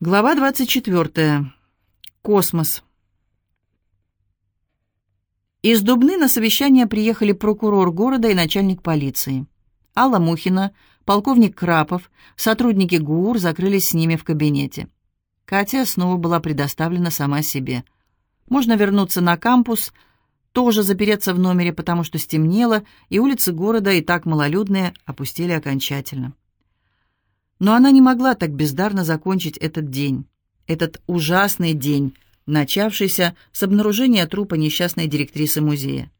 Глава 24. Космос. Из Дубны на совещание приехали прокурор города и начальник полиции. Алла Мухина, полковник Крапов, сотрудники ГУР закрылись с ними в кабинете. Катя снова была предоставлена сама себе. Можно вернуться на кампус, тоже запереться в номере, потому что стемнело, и улицы города, и так малолюдные, опустили окончательно. Но она не могла так бездарно закончить этот день. Этот ужасный день, начавшийся с обнаружения трупа несчастной директрисы музея.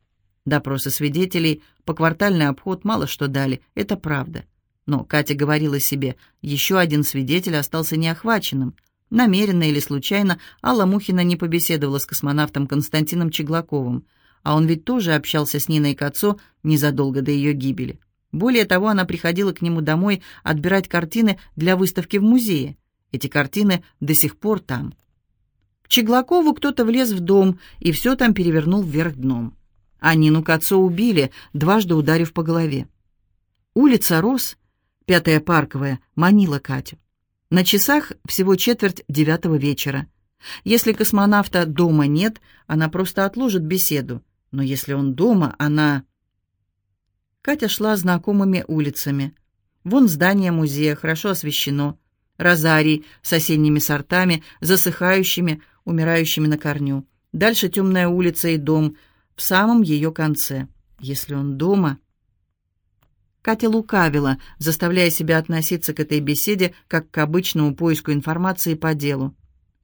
Допросы свидетелей, поквартальный обход мало что дали, это правда. Но Катя говорила себе, еще один свидетель остался неохваченным. Намеренно или случайно Алла Мухина не побеседовала с космонавтом Константином Чеглаковым, а он ведь тоже общался с Ниной Кацо незадолго до ее гибели. Более того, она приходила к нему домой отбирать картины для выставки в музее. Эти картины до сих пор там. К Чеглакову кто-то влез в дом и все там перевернул вверх дном. А Нину Кацо убили, дважды ударив по голове. Улица Рос, пятая парковая, манила Катю. На часах всего четверть девятого вечера. Если космонавта дома нет, она просто отложит беседу. Но если он дома, она... Катя шла знакомыми улицами. Вон здание музея, хорошо освещено. Розарий с осенними сортами, засыхающими, умирающими на корню. Дальше темная улица и дом, в самом ее конце. Если он дома... Катя лукавила, заставляя себя относиться к этой беседе как к обычному поиску информации по делу.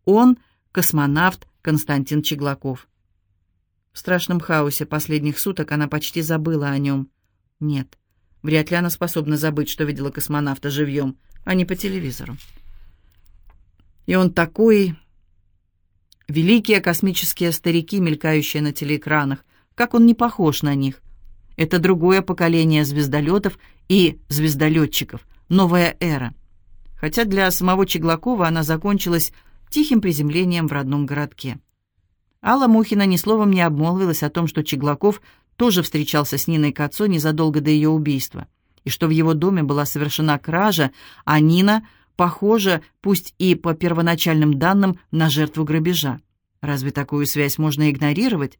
Он — космонавт Константин Чеглаков. В страшном хаосе последних суток она почти забыла о нем. Нет, вряд ли она способна забыть, что видела космонавта живьем, а не по телевизору. И он такой... Великие космические старики, мелькающие на телеэкранах, как он не похож на них. Это другое поколение звездолетов и звездолетчиков, новая эра. Хотя для самого Чеглакова она закончилась тихим приземлением в родном городке. Алла Мухина ни словом не обмолвилась о том, что Чеглаков тоже встречался с Ниной Кацо незадолго до ее убийства, и что в его доме была совершена кража, а Нина похожа, пусть и по первоначальным данным, на жертву грабежа. Разве такую связь можно игнорировать?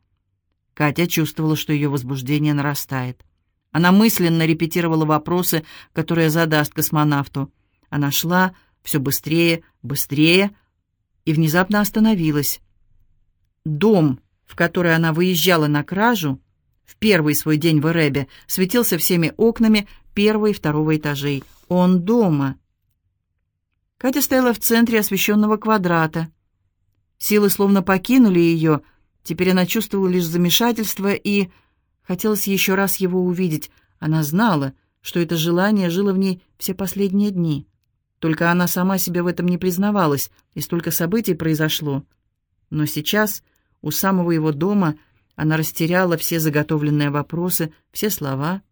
Катя чувствовала, что ее возбуждение нарастает. Она мысленно репетировала вопросы, которые задаст космонавту. Она шла все быстрее, быстрее, и внезапно остановилась. Дом, в который она выезжала на кражу, в первый свой день в Эребе светился всеми окнами первого и второго этажей. Он дома. Катя стояла в центре освещенного квадрата. Силы словно покинули ее. Теперь она чувствовала лишь замешательство и... Хотелось еще раз его увидеть. Она знала, что это желание жило в ней все последние дни. Только она сама себе в этом не признавалась, и столько событий произошло. Но сейчас, у самого его дома, она растеряла все заготовленные вопросы, все слова.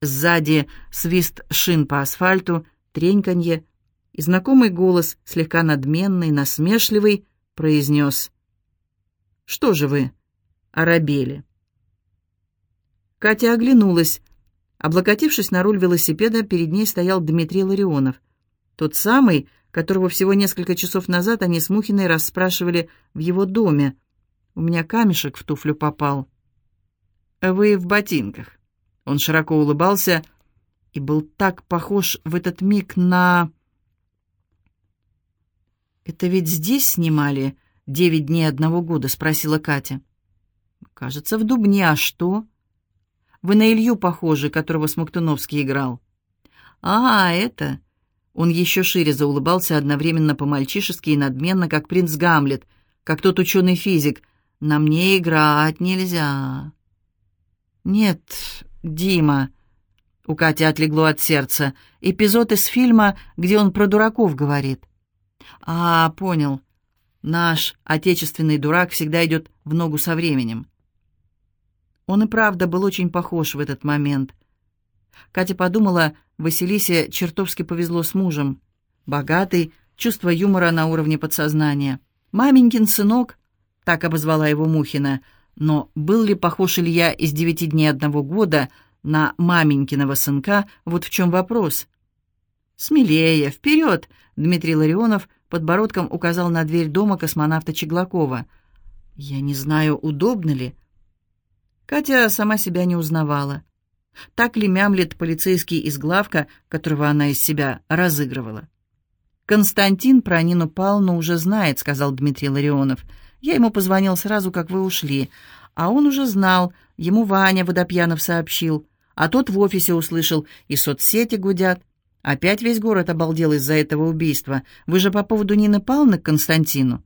Сзади свист шин по асфальту, треньканье, и знакомый голос, слегка надменный, насмешливый, произнес «Что же вы, оробели?» Катя оглянулась. Облокотившись на руль велосипеда, перед ней стоял Дмитрий Ларионов. Тот самый, которого всего несколько часов назад они с Мухиной расспрашивали в его доме. У меня камешек в туфлю попал. Вы в ботинках. Он широко улыбался и был так похож в этот миг на... «Это ведь здесь снимали девять дней одного года?» — спросила Катя. «Кажется, в Дубне. А что?» «Вы на Илью похожи, которого Смоктуновский играл». «А, это...» Он еще шире заулыбался одновременно по-мальчишески и надменно, как принц Гамлет, как тот ученый-физик, на мне играть нельзя. Нет, Дима. У Кати отлегло от сердца. Эпизод из фильма, где он про дураков говорит. А, понял. Наш отечественный дурак всегда идет в ногу со временем. Он и правда был очень похож в этот момент. Катя подумала, Василисе чертовски повезло с мужем. Богатый, чувство юмора на уровне подсознания. Маменькин сынок так обозвала его Мухина. Но был ли похож Илья из девяти дней одного года на маменькиного сынка, вот в чем вопрос. «Смелее, вперед!» — Дмитрий Ларионов подбородком указал на дверь дома космонавта Чеглакова. «Я не знаю, удобно ли». Катя сама себя не узнавала. Так ли мямлет полицейский из главка, которого она из себя разыгрывала? «Константин про Нину Павловну уже знает», — сказал Дмитрий Ларионов. «Я ему позвонил сразу, как вы ушли. А он уже знал, ему Ваня Водопьянов сообщил. А тот в офисе услышал, и соцсети гудят. Опять весь город обалдел из-за этого убийства. Вы же по поводу Нины Павловны к Константину?»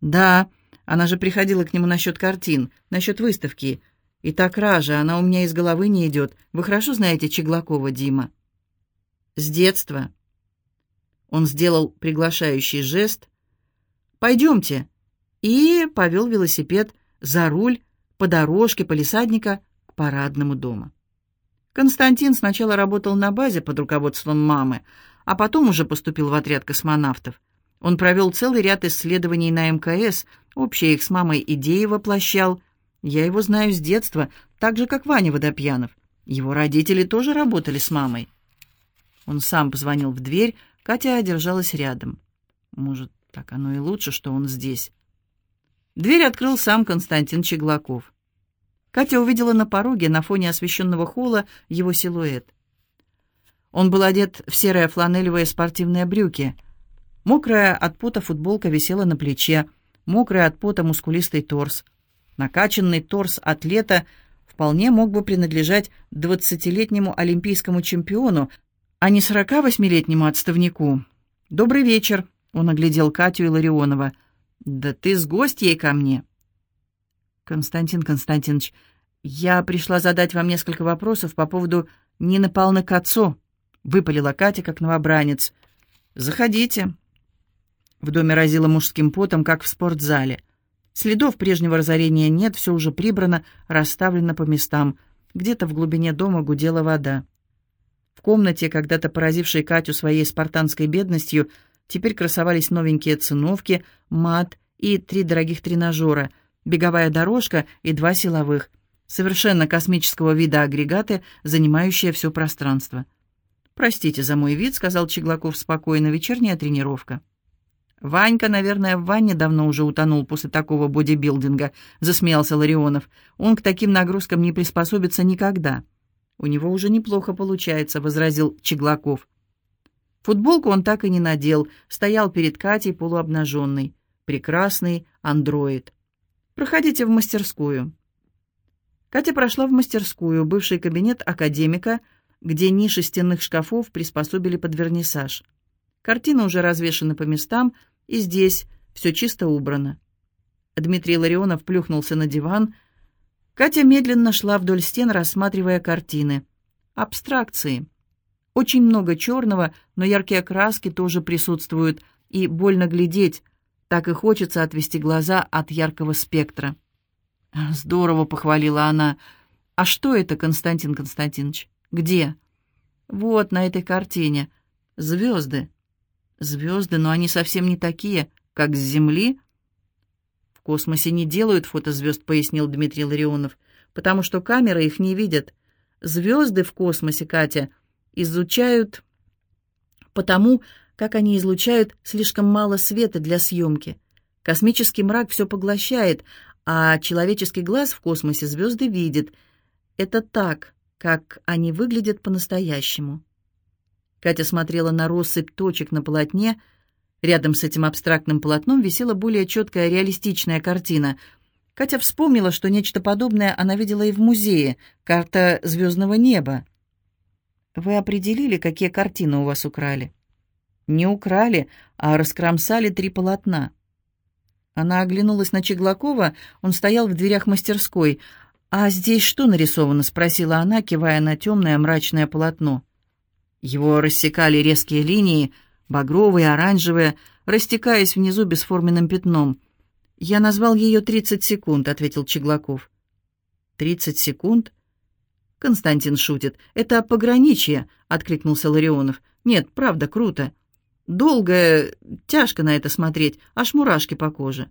«Да, она же приходила к нему насчет картин, насчет выставки. И та кража, она у меня из головы не идет. Вы хорошо знаете Чеглакова, Дима?» «С детства». Он сделал приглашающий жест. «Пойдемте». И повел велосипед за руль по дорожке полисадника к парадному дому. Константин сначала работал на базе под руководством мамы, а потом уже поступил в отряд космонавтов. Он провел целый ряд исследований на МКС, общие их с мамой идеи воплощал. Я его знаю с детства, так же, как Ваня Водопьянов. Его родители тоже работали с мамой. Он сам позвонил в дверь, Катя держалась рядом. Может, так оно и лучше, что он здесь. Дверь открыл сам Константин Чеглаков. Катя увидела на пороге, на фоне освещенного холла, его силуэт. Он был одет в серые фланелевые спортивные брюки. Мокрая от пота футболка висела на плече, мокрый от пота мускулистый торс. Накачанный торс атлета вполне мог бы принадлежать двадцатилетнему олимпийскому чемпиону, а не сорока восьмилетнему отставнику. «Добрый вечер», — он оглядел Катю и Ларионова. «Да ты с гостьей ко мне». «Константин Константинович, я пришла задать вам несколько вопросов по поводу Нины Павловны Кацо», — выпалила Катя, как новобранец. «Заходите». В доме разило мужским потом, как в спортзале. Следов прежнего разорения нет, все уже прибрано, расставлено по местам. Где-то в глубине дома гудела вода. В комнате, когда-то поразившей Катю своей спартанской бедностью, теперь красовались новенькие циновки, мат и три дорогих тренажера — беговая дорожка и два силовых, совершенно космического вида агрегаты, занимающие все пространство. «Простите за мой вид», — сказал Чеглаков спокойно, — «вечерняя тренировка». «Ванька, наверное, в ванне давно уже утонул после такого бодибилдинга», — засмеялся Ларионов. «Он к таким нагрузкам не приспособится никогда». «У него уже неплохо получается», — возразил Чеглаков. Футболку он так и не надел, стоял перед Катей полуобнаженный. Прекрасный андроид. Проходите в мастерскую». Катя прошла в мастерскую, бывший кабинет академика, где ниши стенных шкафов приспособили под вернисаж. Картины уже развешаны по местам, и здесь все чисто убрано. Дмитрий Ларионов плюхнулся на диван. Катя медленно шла вдоль стен, рассматривая картины. Абстракции. Очень много черного, но яркие краски тоже присутствуют, и больно глядеть, так и хочется отвести глаза от яркого спектра. «Здорово», — похвалила она. «А что это, Константин Константинович? Где?» «Вот, на этой картине. Звезды». «Звезды, но они совсем не такие, как с Земли». «В космосе не делают фотозвезд», — пояснил Дмитрий Ларионов, «потому что камеры их не видят. Звезды в космосе, Катя, изучают потому, как они излучают слишком мало света для съемки. Космический мрак все поглощает, а человеческий глаз в космосе звезды видит. Это так, как они выглядят по-настоящему. Катя смотрела на россыпь точек на полотне. Рядом с этим абстрактным полотном висела более четкая реалистичная картина. Катя вспомнила, что нечто подобное она видела и в музее, карта звездного неба. «Вы определили, какие картины у вас украли?» Не украли, а раскромсали три полотна. Она оглянулась на Чеглакова, он стоял в дверях мастерской. «А здесь что нарисовано?» — спросила она, кивая на темное мрачное полотно. Его рассекали резкие линии, багровые, оранжевые, растекаясь внизу бесформенным пятном. «Я назвал ее тридцать секунд», — ответил Чеглаков. «Тридцать секунд?» «Константин шутит. Это пограничье», — откликнулся Ларионов. «Нет, правда, круто. Долго, тяжко на это смотреть, аж мурашки по коже.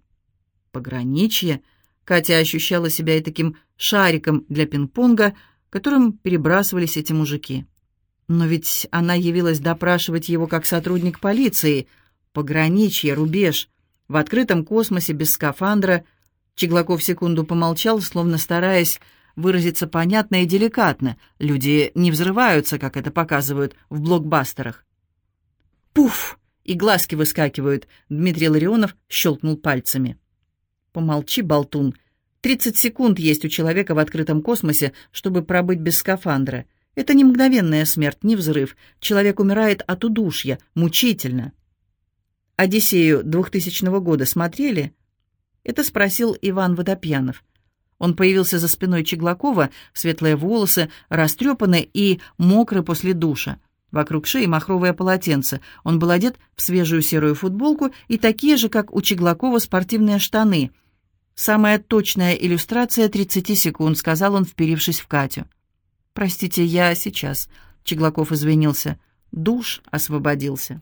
Пограничье. Катя ощущала себя и таким шариком для пинг-понга, которым перебрасывались эти мужики. Но ведь она явилась допрашивать его как сотрудник полиции. Пограничье, рубеж. В открытом космосе без скафандра. Чеглаков секунду помолчал, словно стараясь выразиться понятно и деликатно. Люди не взрываются, как это показывают в блокбастерах. «Пуф!» и глазки выскакивают. Дмитрий Ларионов щелкнул пальцами. «Помолчи, болтун. Тридцать секунд есть у человека в открытом космосе, чтобы пробыть без скафандра. Это не мгновенная смерть, не взрыв. Человек умирает от удушья, мучительно». «Одиссею 2000 года смотрели?» Это спросил Иван Водопьянов. Он появился за спиной Чеглакова, светлые волосы, растрепаны и мокры после душа. Вокруг шеи махровое полотенце. Он был одет в свежую серую футболку и такие же, как у Чеглакова, спортивные штаны. «Самая точная иллюстрация 30 секунд», — сказал он, вперившись в Катю. «Простите, я сейчас», — Чеглаков извинился. «Душ освободился».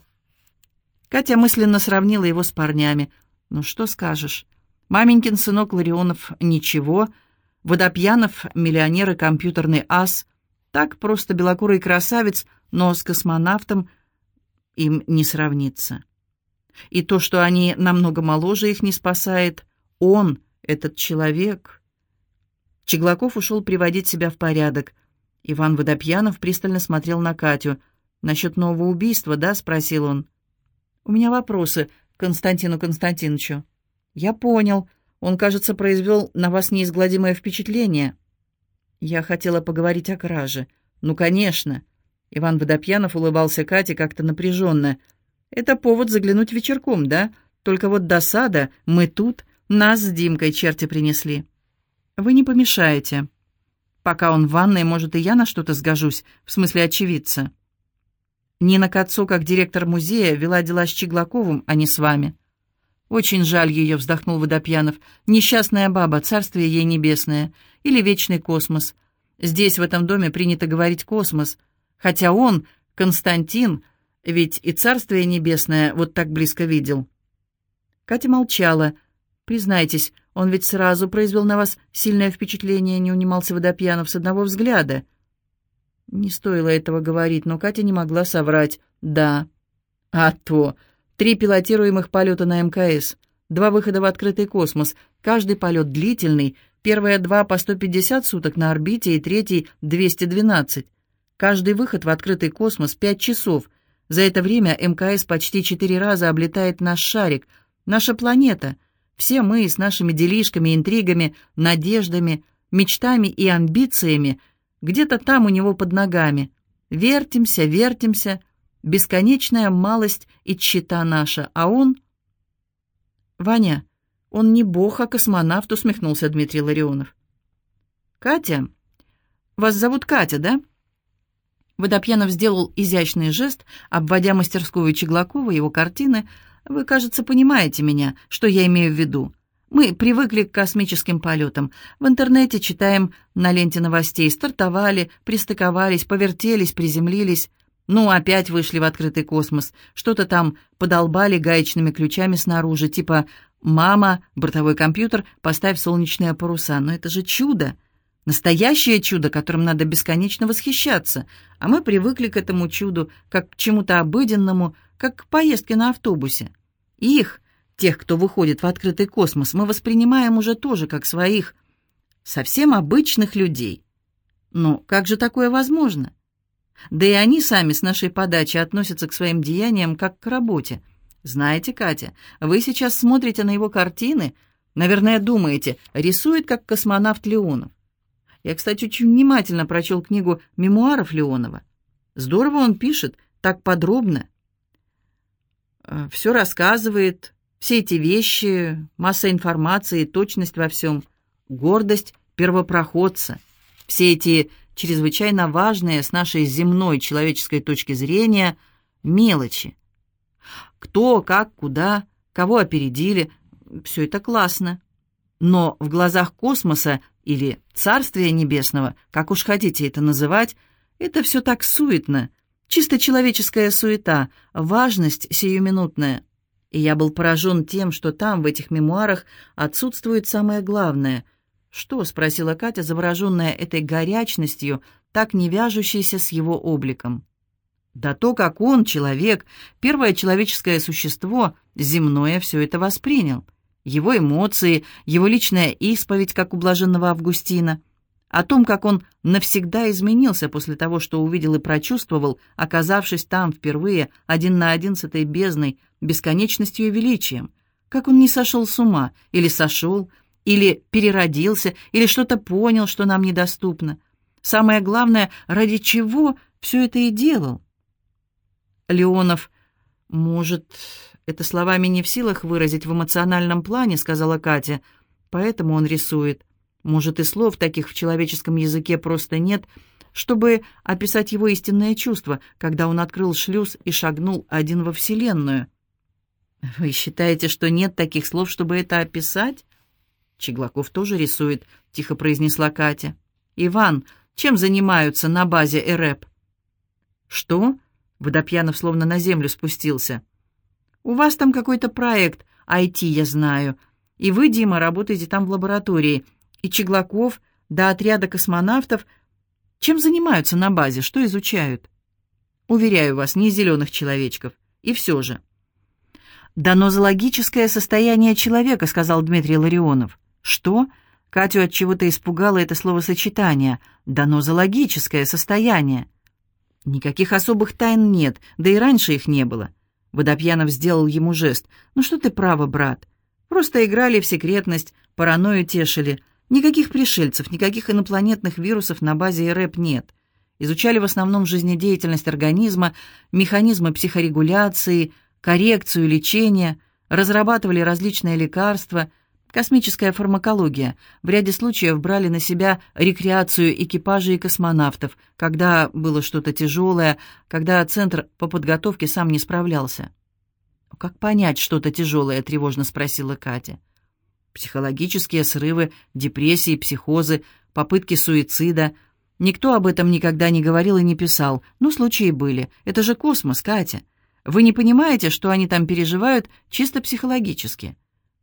Катя мысленно сравнила его с парнями. «Ну что скажешь? Маменькин сынок Ларионов — ничего. Водопьянов — миллионер и компьютерный ас. Так просто белокурый красавец — но с космонавтом им не сравнится. И то, что они намного моложе, их не спасает. Он, этот человек... Чеглаков ушел приводить себя в порядок. Иван Водопьянов пристально смотрел на Катю. «Насчет нового убийства, да?» — спросил он. «У меня вопросы к Константину Константиновичу». «Я понял. Он, кажется, произвел на вас неизгладимое впечатление». «Я хотела поговорить о краже». «Ну, конечно. Иван Водопьянов улыбался Кате как-то напряженно. «Это повод заглянуть вечерком, да? Только вот досада, мы тут, нас с Димкой черти принесли». «Вы не помешаете. Пока он в ванной, может, и я на что-то сгожусь, в смысле очевидца». Нина Кацо, как директор музея, вела дела с Чеглаковым, а не с вами. «Очень жаль ее», — вздохнул Водопьянов. «Несчастная баба, царствие ей небесное. Или вечный космос. Здесь, в этом доме, принято говорить «космос», Хотя он, Константин, ведь и Царствие Небесное вот так близко видел. Катя молчала. «Признайтесь, он ведь сразу произвел на вас сильное впечатление, не унимался Водопьянов с одного взгляда». Не стоило этого говорить, но Катя не могла соврать. «Да». «А то! Три пилотируемых полета на МКС, два выхода в открытый космос, каждый полет длительный, первые два по 150 суток на орбите и третий — 212. Каждый выход в открытый космос — пять часов. За это время МКС почти четыре раза облетает наш шарик, наша планета. Все мы с нашими делишками, интригами, надеждами, мечтами и амбициями где-то там у него под ногами. Вертимся, вертимся, бесконечная малость и тщета наша, а он... Ваня, он не бог, а космонавт, усмехнулся Дмитрий Ларионов. Катя, вас зовут Катя, да? Водопьянов сделал изящный жест, обводя мастерскую Чеглакова, его картины. «Вы, кажется, понимаете меня, что я имею в виду. Мы привыкли к космическим полетам. В интернете читаем на ленте новостей. Стартовали, пристыковались, повертелись, приземлились. Ну, опять вышли в открытый космос. Что-то там подолбали гаечными ключами снаружи, типа «Мама, бортовой компьютер, поставь солнечные паруса». Но это же чудо! Настоящее чудо, которым надо бесконечно восхищаться, а мы привыкли к этому чуду, как к чему-то обыденному, как к поездке на автобусе. Их, тех, кто выходит в открытый космос, мы воспринимаем уже тоже как своих, совсем обычных людей. Но как же такое возможно? Да и они сами с нашей подачи относятся к своим деяниям как к работе. Знаете, Катя, вы сейчас смотрите на его картины, наверное, думаете, рисует как космонавт Леонов. Я, кстати, очень внимательно прочел книгу мемуаров Леонова. Здорово он пишет, так подробно. Э, все рассказывает, все эти вещи, масса информации, точность во всем, гордость первопроходца. Все эти чрезвычайно важные с нашей земной человеческой точки зрения мелочи. Кто, как, куда, кого опередили, все это классно. Но в глазах космоса или Царствия Небесного, как уж хотите это называть, это все так суетно, чисто человеческая суета, важность сиюминутная. И я был поражен тем, что там, в этих мемуарах, отсутствует самое главное. «Что?» — спросила Катя, завороженная этой горячностью, так не вяжущейся с его обликом. Да то, как он, человек, первое человеческое существо, земное, все это воспринял. Его эмоции, его личная исповедь, как у блаженного Августина. О том, как он навсегда изменился после того, что увидел и прочувствовал, оказавшись там впервые один на один с этой бездной, бесконечностью и величием. Как он не сошел с ума, или сошел, или переродился, или что-то понял, что нам недоступно. Самое главное, ради чего все это и делал. Леонов, может, это словами не в силах выразить в эмоциональном плане, сказала Катя, поэтому он рисует. Может, и слов таких в человеческом языке просто нет, чтобы описать его истинное чувство, когда он открыл шлюз и шагнул один во Вселенную. «Вы считаете, что нет таких слов, чтобы это описать?» «Чеглаков тоже рисует», — тихо произнесла Катя. «Иван, чем занимаются на базе ЭРЭП?» «Что?» Водопьянов словно на землю спустился. «У вас там какой-то проект IT, я знаю. И вы, Дима, работаете там в лаборатории. И Чеглаков, до отряда космонавтов. Чем занимаются на базе? Что изучают?» «Уверяю вас, не зеленых человечков. И все же». «Донозологическое состояние человека», — сказал Дмитрий Ларионов. «Что?» Катю от чего-то испугало это словосочетание. «Донозологическое состояние». Никаких особых тайн нет, да и раньше их не было. Водопьянов сделал ему жест. «Ну что ты право, брат? Просто играли в секретность, паранойю тешили. Никаких пришельцев, никаких инопланетных вирусов на базе РЭП нет. Изучали в основном жизнедеятельность организма, механизмы психорегуляции, коррекцию, лечения, разрабатывали различные лекарства — Космическая фармакология. В ряде случаев брали на себя рекреацию экипажей и космонавтов, когда было что-то тяжелое, когда Центр по подготовке сам не справлялся. «Как понять что-то тяжелое?» — тревожно спросила Катя. «Психологические срывы, депрессии, психозы, попытки суицида. Никто об этом никогда не говорил и не писал, но случаи были. Это же космос, Катя. Вы не понимаете, что они там переживают чисто психологически?»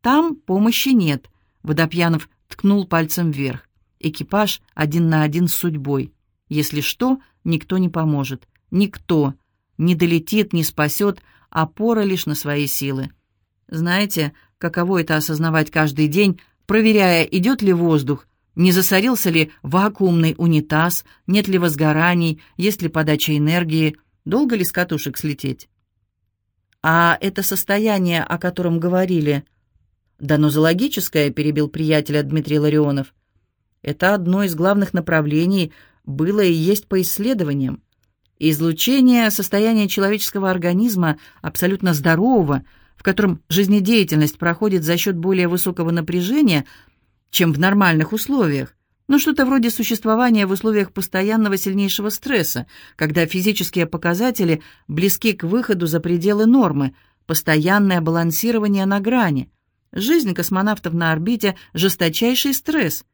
Там помощи нет. Водопьянов ткнул пальцем вверх. Экипаж один на один с судьбой. Если что, никто не поможет. Никто. Не долетит, не спасет, опора лишь на свои силы. Знаете, каково это осознавать каждый день, проверяя, идет ли воздух, не засорился ли вакуумный унитаз, нет ли возгораний, есть ли подача энергии, долго ли с катушек слететь? А это состояние, о котором говорили – «Да нозологическое», — перебил приятеля Дмитрий Ларионов. «Это одно из главных направлений было и есть по исследованиям. Излучение состояния человеческого организма абсолютно здорового, в котором жизнедеятельность проходит за счет более высокого напряжения, чем в нормальных условиях, но что-то вроде существования в условиях постоянного сильнейшего стресса, когда физические показатели близки к выходу за пределы нормы, постоянное балансирование на грани — Жизнь космонавтов на орбите — жесточайший стресс.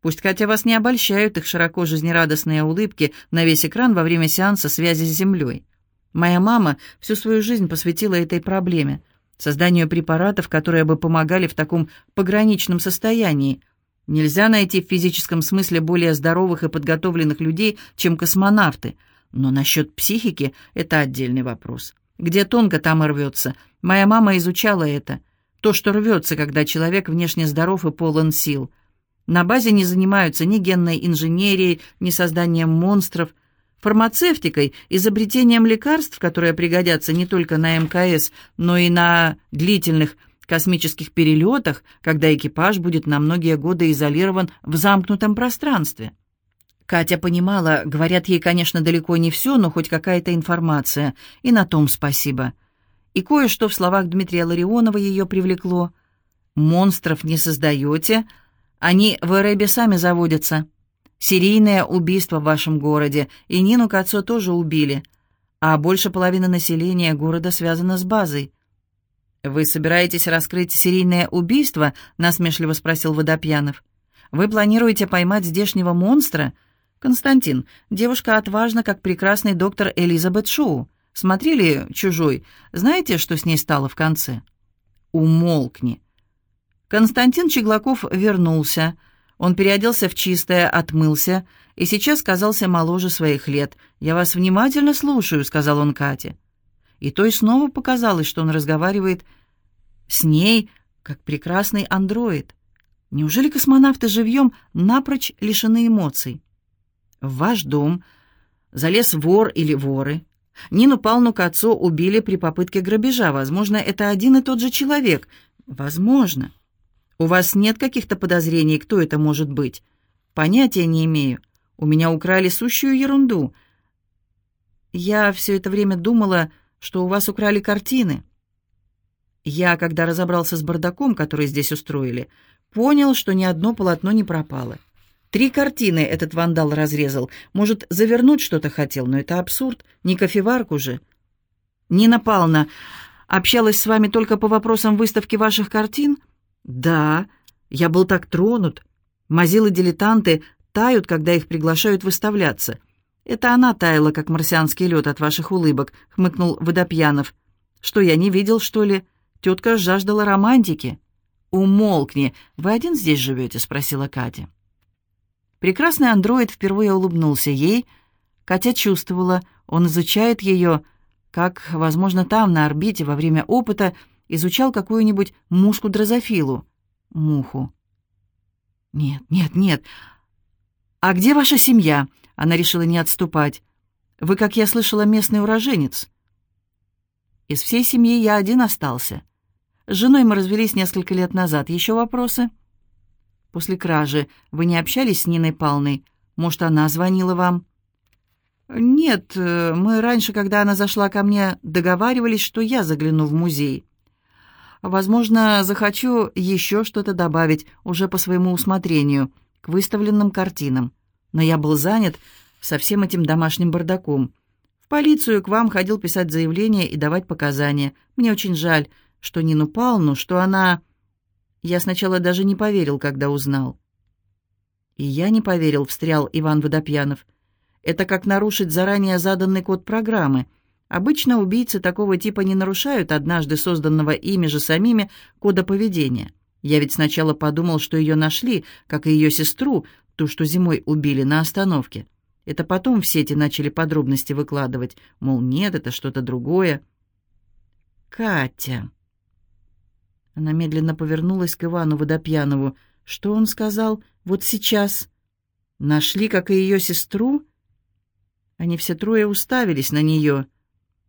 Пусть хотя вас не обольщают их широко жизнерадостные улыбки на весь экран во время сеанса связи с Землей. Моя мама всю свою жизнь посвятила этой проблеме, созданию препаратов, которые бы помогали в таком пограничном состоянии. Нельзя найти в физическом смысле более здоровых и подготовленных людей, чем космонавты. Но насчет психики — это отдельный вопрос. Где тонко, там и рвется. Моя мама изучала это — то, что рвется, когда человек внешне здоров и полон сил. На базе не занимаются ни генной инженерией, ни созданием монстров, фармацевтикой, изобретением лекарств, которые пригодятся не только на МКС, но и на длительных космических перелетах, когда экипаж будет на многие годы изолирован в замкнутом пространстве. Катя понимала, говорят ей, конечно, далеко не все, но хоть какая-то информация, и на том спасибо. И кое-что в словах Дмитрия Ларионова ее привлекло. «Монстров не создаете, они в Эребе сами заводятся. Серийное убийство в вашем городе, и Нину Кацо тоже убили, а больше половины населения города связано с базой». «Вы собираетесь раскрыть серийное убийство?» — насмешливо спросил Водопьянов. «Вы планируете поймать здешнего монстра?» «Константин, девушка отважна, как прекрасный доктор Элизабет Шоу. Смотрели «Чужой»? Знаете, что с ней стало в конце?» «Умолкни». Константин Чеглаков вернулся. Он переоделся в чистое, отмылся и сейчас казался моложе своих лет. «Я вас внимательно слушаю», — сказал он Кате. И той снова показалось, что он разговаривает с ней, как прекрасный андроид. Неужели космонавты живьем напрочь лишены эмоций? В ваш дом залез вор или воры. Нину Павловну Кацо убили при попытке грабежа. Возможно, это один и тот же человек. Возможно. У вас нет каких-то подозрений, кто это может быть? Понятия не имею. У меня украли сущую ерунду. Я все это время думала, что у вас украли картины. Я, когда разобрался с бардаком, который здесь устроили, понял, что ни одно полотно не пропало. Три картины этот вандал разрезал. Может, завернуть что-то хотел, но это абсурд. Не кофеварку же. Нина Павловна общалась с вами только по вопросам выставки ваших картин? Да, я был так тронут. Мазилы-дилетанты тают, когда их приглашают выставляться. Это она таяла, как марсианский лед от ваших улыбок, хмыкнул Водопьянов. Что, я не видел, что ли? Тетка жаждала романтики. «Умолкни! Вы один здесь живете?» — спросила Катя. Прекрасный андроид впервые улыбнулся ей. Катя чувствовала, он изучает ее, как, возможно, там, на орбите, во время опыта, изучал какую-нибудь мушку-дрозофилу. Муху. «Нет, нет, нет. А где ваша семья?» Она решила не отступать. «Вы, как я слышала, местный уроженец». «Из всей семьи я один остался». С женой мы развелись несколько лет назад. Еще вопросы? После кражи вы не общались с Ниной Палной? Может, она звонила вам? Нет, э, мы раньше, когда она зашла ко мне, договаривались, что я загляну в музей. Возможно, захочу еще что-то добавить, уже по своему усмотрению, к выставленным картинам. Но я был занят со всем этим домашним бардаком. В полицию к вам ходил писать заявление и давать показания. Мне очень жаль, что Нину Павловну, что она... Я сначала даже не поверил, когда узнал. И я не поверил, встрял Иван Водопьянов. Это как нарушить заранее заданный код программы. Обычно убийцы такого типа не нарушают однажды созданного ими же самими кода поведения. Я ведь сначала подумал, что ее нашли, как и ее сестру, ту, что зимой убили на остановке. Это потом в сети начали подробности выкладывать, мол, нет, это что-то другое. «Катя», она медленно повернулась к Ивану Водопьянову. «Что он сказал? Вот сейчас?» «Нашли, как и ее сестру?» Они все трое уставились на нее.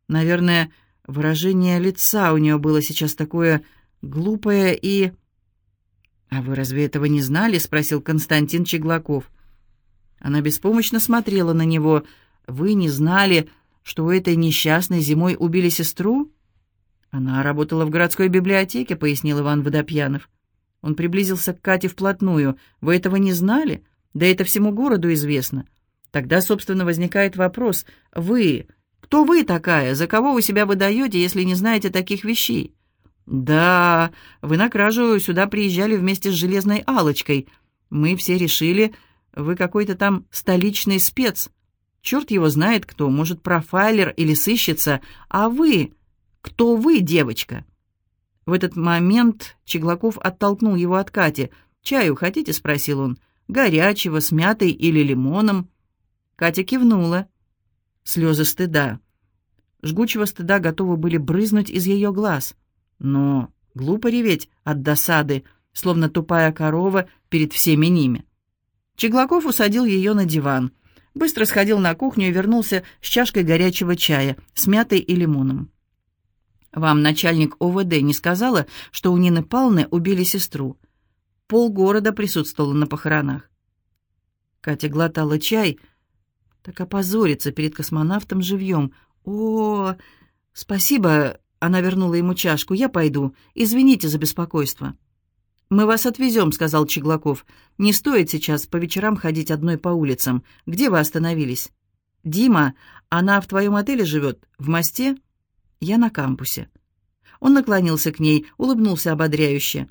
Наверное, выражение лица у нее было сейчас такое глупое и... «А вы разве этого не знали?» — спросил Константин Чеглаков. Она беспомощно смотрела на него. «Вы не знали, что у этой несчастной зимой убили сестру?» «Она работала в городской библиотеке», — пояснил Иван Водопьянов. Он приблизился к Кате вплотную. «Вы этого не знали? Да это всему городу известно. Тогда, собственно, возникает вопрос. Вы... Кто вы такая? За кого вы себя выдаете, если не знаете таких вещей?» «Да, вы на кражу сюда приезжали вместе с Железной алочкой Мы все решили, вы какой-то там столичный спец. Черт его знает кто, может, профайлер или сыщица. А вы...» «Кто вы, девочка?» В этот момент Чеглаков оттолкнул его от Кати. «Чаю хотите?» — спросил он. «Горячего, с мятой или лимоном?» Катя кивнула. Слезы стыда. Жгучего стыда готовы были брызнуть из ее глаз. Но глупо реветь от досады, словно тупая корова перед всеми ними. Чеглаков усадил ее на диван. Быстро сходил на кухню и вернулся с чашкой горячего чая, с мятой и лимоном. Вам начальник ОВД не сказала, что у Нины Павловны убили сестру? Полгорода присутствовало на похоронах. Катя глотала чай. Так опозориться перед космонавтом живьем. О, спасибо, она вернула ему чашку. Я пойду. Извините за беспокойство. «Мы вас отвезем», — сказал Чеглаков. «Не стоит сейчас по вечерам ходить одной по улицам. Где вы остановились?» «Дима, она в твоем отеле живет? В мосте?» Я на кампусе». Он наклонился к ней, улыбнулся ободряюще.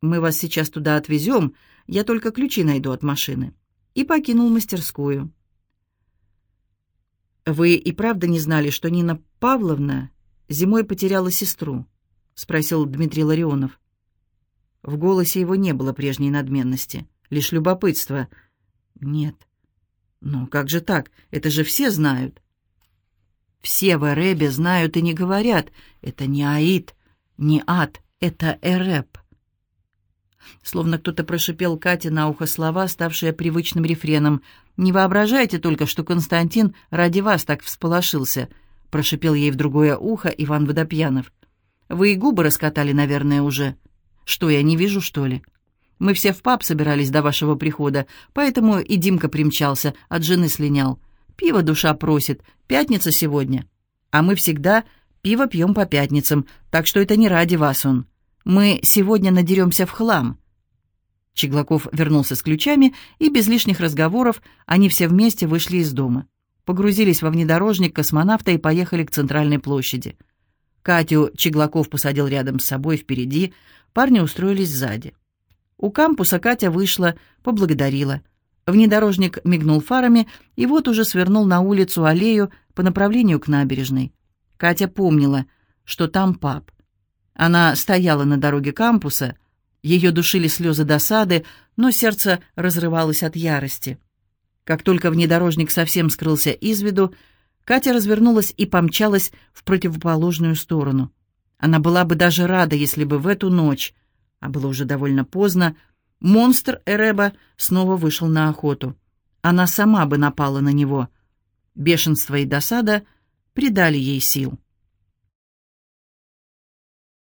«Мы вас сейчас туда отвезем, я только ключи найду от машины». И покинул мастерскую. «Вы и правда не знали, что Нина Павловна зимой потеряла сестру?» — спросил Дмитрий Ларионов. В голосе его не было прежней надменности. Лишь любопытство. Нет. Но как же так? Это же все знают. Все в Эребе знают и не говорят. Это не Аид, не Ад, это Эреб. Словно кто-то прошипел Кате на ухо слова, ставшие привычным рефреном. «Не воображайте только, что Константин ради вас так всполошился», — прошипел ей в другое ухо Иван Водопьянов. «Вы и губы раскатали, наверное, уже. Что, я не вижу, что ли? Мы все в паб собирались до вашего прихода, поэтому и Димка примчался, от жены слинял. Пиво душа просит, пятница сегодня. А мы всегда пиво пьем по пятницам, так что это не ради вас он». Мы сегодня надеремся в хлам». Чеглаков вернулся с ключами, и без лишних разговоров они все вместе вышли из дома. Погрузились во внедорожник космонавта и поехали к центральной площади. Катю Чеглаков посадил рядом с собой впереди, парни устроились сзади. У кампуса Катя вышла, поблагодарила. Внедорожник мигнул фарами, и вот уже свернул на улицу аллею по направлению к набережной. Катя помнила, что там паб. Она стояла на дороге кампуса, ее душили слезы досады, но сердце разрывалось от ярости. Как только внедорожник совсем скрылся из виду, Катя развернулась и помчалась в противоположную сторону. Она была бы даже рада, если бы в эту ночь, а было уже довольно поздно, монстр Эреба снова вышел на охоту. Она сама бы напала на него. Бешенство и досада придали ей сил.